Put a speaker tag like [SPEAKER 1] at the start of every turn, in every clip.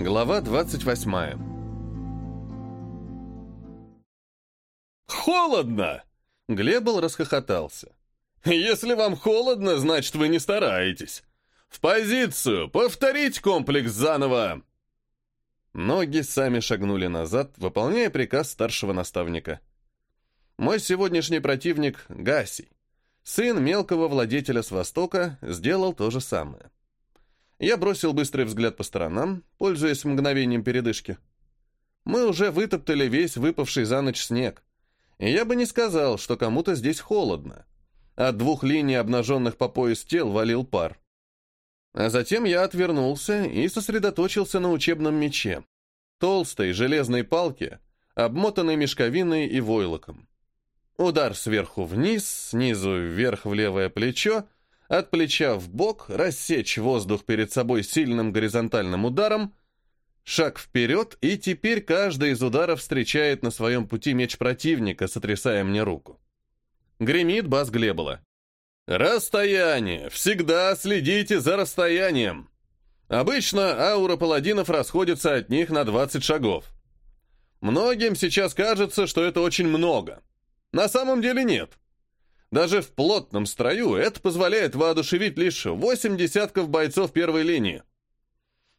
[SPEAKER 1] Глава 28.
[SPEAKER 2] «Холодно!»
[SPEAKER 1] Глебл расхохотался.
[SPEAKER 2] «Если вам холодно, значит, вы не стараетесь. В позицию! Повторить комплекс заново!»
[SPEAKER 1] Ноги сами шагнули назад, выполняя приказ старшего наставника. Мой сегодняшний противник — Гасий. Сын мелкого владетеля с Востока сделал то же самое. Я бросил быстрый взгляд по сторонам, пользуясь мгновением передышки. Мы уже вытоптали весь выпавший за ночь снег. И я бы не сказал, что кому-то здесь холодно. От двух линий обнаженных по пояс тел валил пар. А затем я отвернулся и сосредоточился на учебном мече. Толстой железной палке, обмотанной мешковиной и войлоком. Удар сверху вниз, снизу вверх в левое плечо, от плеча в бок, рассечь воздух перед собой сильным горизонтальным ударом, шаг вперед, и теперь каждый из ударов встречает на своем пути меч противника, сотрясая мне руку. Гремит бас Глебола. «Расстояние! Всегда следите за расстоянием!» Обычно аура паладинов расходится от них на 20 шагов. Многим сейчас кажется, что это очень много. На самом деле нет. Даже в плотном строю это позволяет воодушевить лишь восемь десятков бойцов первой линии.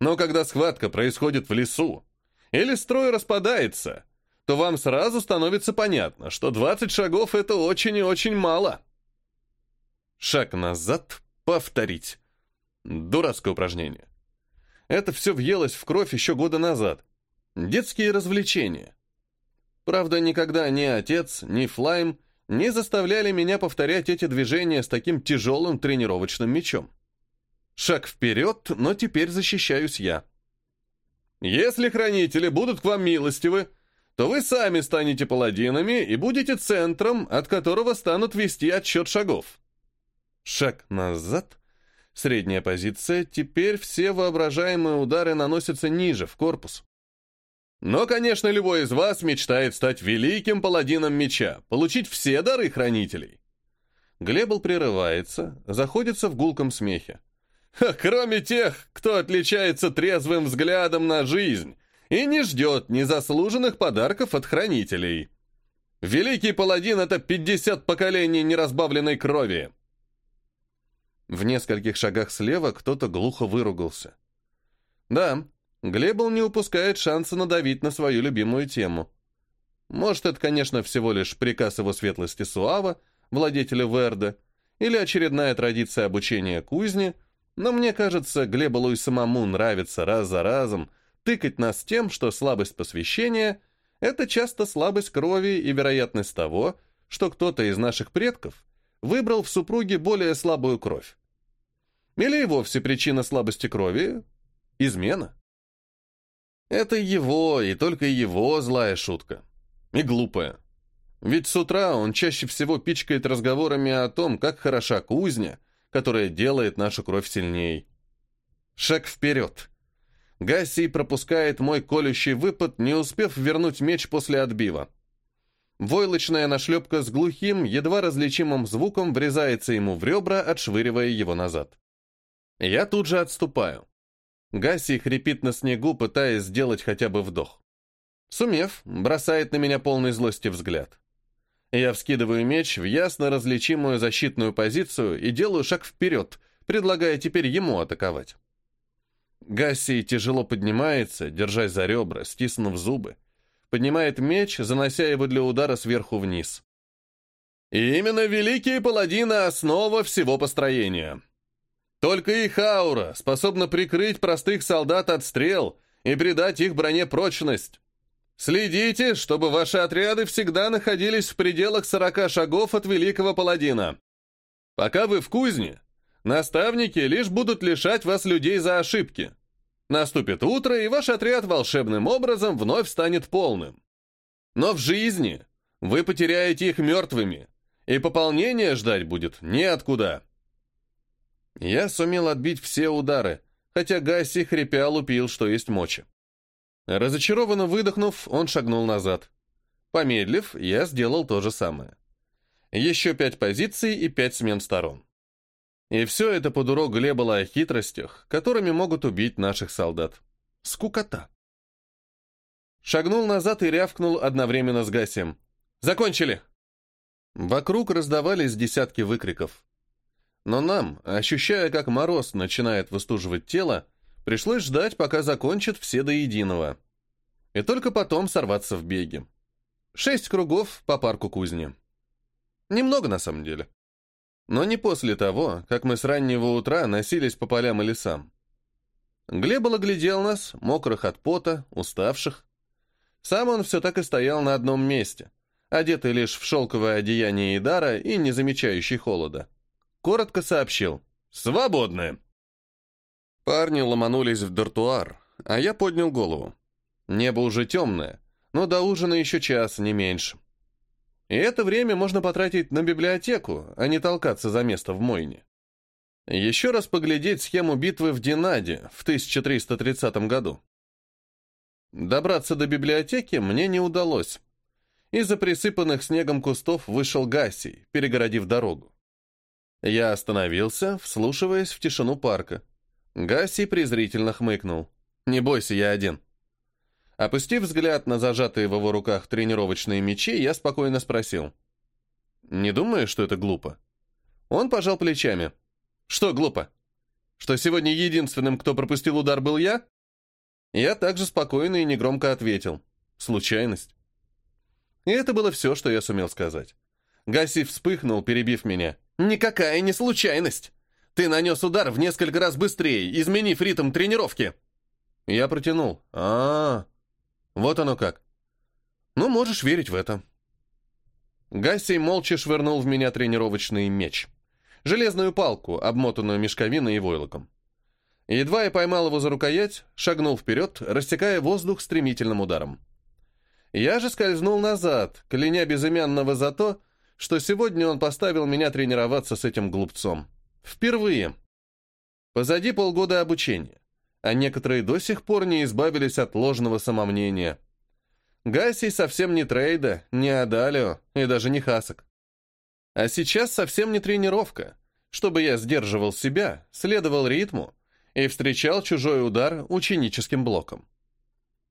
[SPEAKER 1] Но когда схватка происходит в лесу, или строй распадается, то вам сразу становится понятно, что 20 шагов — это очень и очень мало. Шаг назад, повторить. Дурацкое упражнение. Это все въелось в кровь еще года назад. Детские развлечения. Правда, никогда ни отец, ни Флайм не заставляли меня повторять эти движения с таким тяжелым тренировочным мечом. Шаг вперед, но теперь защищаюсь я. Если хранители будут к вам милостивы, то вы сами станете паладинами и будете центром, от которого станут вести отсчет шагов. Шаг назад. Средняя позиция. Теперь все воображаемые удары наносятся ниже, в корпус. Но, конечно, любой из вас мечтает стать великим паладином меча, получить все дары хранителей. Глебл прерывается, заходится в гулком смехе. Кроме тех, кто отличается трезвым взглядом на жизнь и не ждет незаслуженных подарков от хранителей. Великий паладин — это 50 поколений неразбавленной крови. В нескольких шагах слева кто-то глухо выругался. Да, Глебл не упускает шанса надавить на свою любимую тему. Может, это, конечно, всего лишь приказ его светлости Суава, владетеля Верда, или очередная традиция обучения кузни, но мне кажется, Глеболу и самому нравится раз за разом тыкать нас тем, что слабость посвящения — это часто слабость крови и вероятность того, что кто-то из наших предков выбрал в супруге более слабую кровь. Или и вовсе причина слабости крови — измена. Это его, и только его злая шутка. И глупая. Ведь с утра он чаще всего пичкает разговорами о том, как хороша кузня, которая делает нашу кровь сильней. Шаг вперед. Гассий пропускает мой колющий выпад, не успев вернуть меч после отбива. Войлочная нашлепка с глухим, едва различимым звуком врезается ему в ребра, отшвыривая его назад. Я тут же отступаю. Гаси хрипит на снегу, пытаясь сделать хотя бы вдох. Сумев, бросает на меня полный злости взгляд. Я вскидываю меч в ясно различимую защитную позицию и делаю шаг вперед, предлагая теперь ему атаковать. Гасси тяжело поднимается, держась за ребра, стиснув зубы. Поднимает меч, занося его для удара сверху вниз. И именно великие паладины — основа всего построения. Только их аура способна прикрыть простых солдат от стрел и придать их броне прочность. Следите, чтобы ваши отряды всегда находились в пределах 40 шагов от великого паладина. Пока вы в кузне, наставники лишь будут лишать вас людей за ошибки. Наступит утро, и ваш отряд волшебным образом вновь станет полным. Но в жизни вы потеряете их мертвыми, и пополнение ждать будет неоткуда. Я сумел отбить все удары, хотя Гасси хрипя лупил, что есть мочи. Разочарованно выдохнув, он шагнул назад. Помедлив, я сделал то же самое. Еще пять позиций и пять смен сторон. И все это под урок Глебола о хитростях, которыми могут убить наших солдат. Скукота. Шагнул назад и рявкнул одновременно с Гасием. «Закончили!» Вокруг раздавались десятки выкриков. Но нам, ощущая, как мороз начинает выстуживать тело, пришлось ждать, пока закончат все до единого. И только потом сорваться в беги. Шесть кругов по парку кузни. Немного, на самом деле. Но не после того, как мы с раннего утра носились по полям и лесам. Глебол оглядел нас, мокрых от пота, уставших. Сам он все так и стоял на одном месте, одетый лишь в шелковое одеяние Идара и не замечающий холода. Коротко сообщил «Свободны!». Парни ломанулись в дартуар, а я поднял голову. Небо уже темное, но до ужина еще час, не меньше. И это время можно потратить на библиотеку, а не толкаться за место в мойне. Еще раз поглядеть схему битвы в Динаде в 1330 году. Добраться до библиотеки мне не удалось. Из-за присыпанных снегом кустов вышел Гассий, перегородив дорогу. Я остановился, вслушиваясь в тишину парка. Гассий презрительно хмыкнул. «Не бойся, я один». Опустив взгляд на зажатые в его руках тренировочные мечи, я спокойно спросил. «Не думаю, что это глупо?» Он пожал плечами. «Что глупо? Что сегодня единственным, кто пропустил удар, был я?» Я также спокойно и негромко ответил. «Случайность». И это было все, что я сумел сказать. Гаси вспыхнул, перебив меня. «Никакая не случайность! Ты нанес удар в несколько раз быстрее, изменив ритм тренировки!» Я протянул. а, -а, -а вот оно как. Ну, можешь верить в это. Гассий молча швырнул в меня тренировочный меч. Железную палку, обмотанную мешковиной и войлоком. Едва я поймал его за рукоять, шагнул вперед, растекая воздух стремительным ударом. Я же скользнул назад, кляня безымянного за то, что сегодня он поставил меня тренироваться с этим глупцом. Впервые. Позади полгода обучения а некоторые до сих пор не избавились от ложного самомнения. Гаси совсем не трейда, не Адалио и даже не Хасок. А сейчас совсем не тренировка, чтобы я сдерживал себя, следовал ритму и встречал чужой удар ученическим блоком.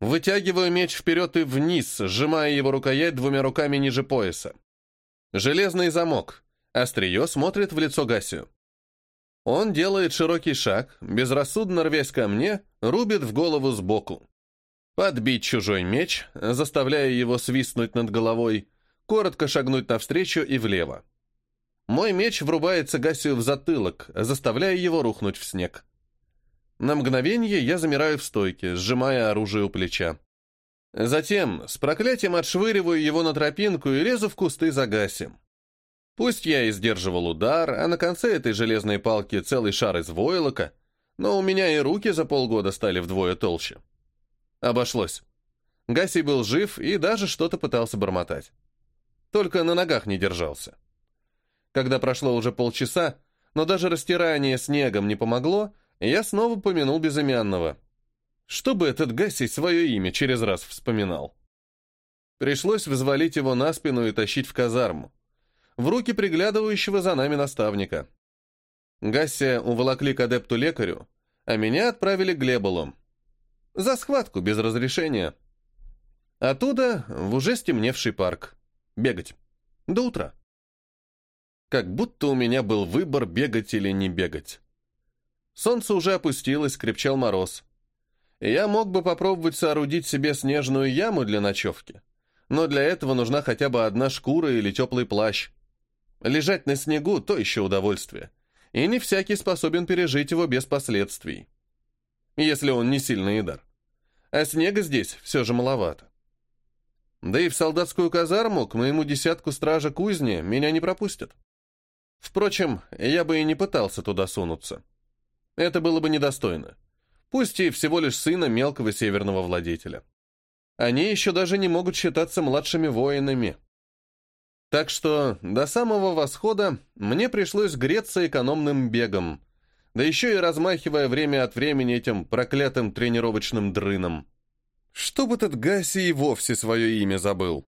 [SPEAKER 1] Вытягиваю меч вперед и вниз, сжимая его рукоять двумя руками ниже пояса. Железный замок. Острие смотрит в лицо Гасию. Он делает широкий шаг, безрассудно рвясь ко мне, рубит в голову сбоку. Подбить чужой меч, заставляя его свистнуть над головой, коротко шагнуть навстречу и влево. Мой меч врубается Гасию в затылок, заставляя его рухнуть в снег. На мгновение я замираю в стойке, сжимая оружие у плеча. Затем с проклятием отшвыриваю его на тропинку и лезу в кусты за Гасием. Пусть я и сдерживал удар, а на конце этой железной палки целый шар из войлока, но у меня и руки за полгода стали вдвое толще. Обошлось. Гаси был жив и даже что-то пытался бормотать. Только на ногах не держался. Когда прошло уже полчаса, но даже растирание снегом не помогло, я снова помянул безымянного. Чтобы этот Гаси свое имя через раз вспоминал. Пришлось взвалить его на спину и тащить в казарму в руки приглядывающего за нами наставника. Гассия уволокли к адепту-лекарю, а меня отправили к Глеболу. За схватку без разрешения. Оттуда в уже стемневший парк. Бегать. До утра. Как будто у меня был выбор, бегать или не бегать. Солнце уже опустилось, крепчал мороз. Я мог бы попробовать соорудить себе снежную яму для ночевки, но для этого нужна хотя бы одна шкура или теплый плащ. Лежать на снегу – то еще удовольствие. И не всякий способен пережить его без последствий. Если он не сильный дар. А снега здесь все же маловато. Да и в солдатскую казарму к моему десятку стража кузни меня не пропустят. Впрочем, я бы и не пытался туда сунуться. Это было бы недостойно. Пусть и всего лишь сына мелкого северного владетеля. Они еще даже не могут считаться младшими воинами. Так что до самого восхода мне пришлось греться экономным бегом, да еще и размахивая время от времени этим проклятым тренировочным дрыном. Чтоб этот Гаси и вовсе свое имя забыл.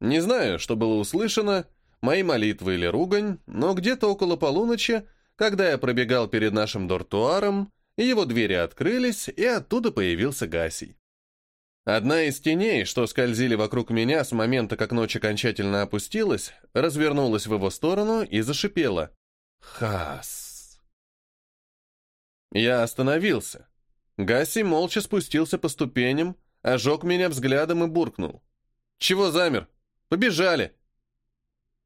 [SPEAKER 1] Не знаю, что было услышано, мои молитвы или ругань, но где-то около полуночи, когда я пробегал перед нашим дортуаром, его двери открылись, и оттуда появился Гасий. Одна из теней, что скользили вокруг меня с момента, как ночь окончательно опустилась, развернулась в его сторону и зашипела. «Хас!» Я остановился. Гаси молча спустился по ступеням, ожег меня взглядом и буркнул. «Чего замер? Побежали!»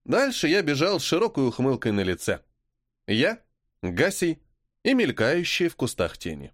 [SPEAKER 1] Дальше я бежал с широкой ухмылкой на лице. Я, Гасий и мелькающие в кустах тени.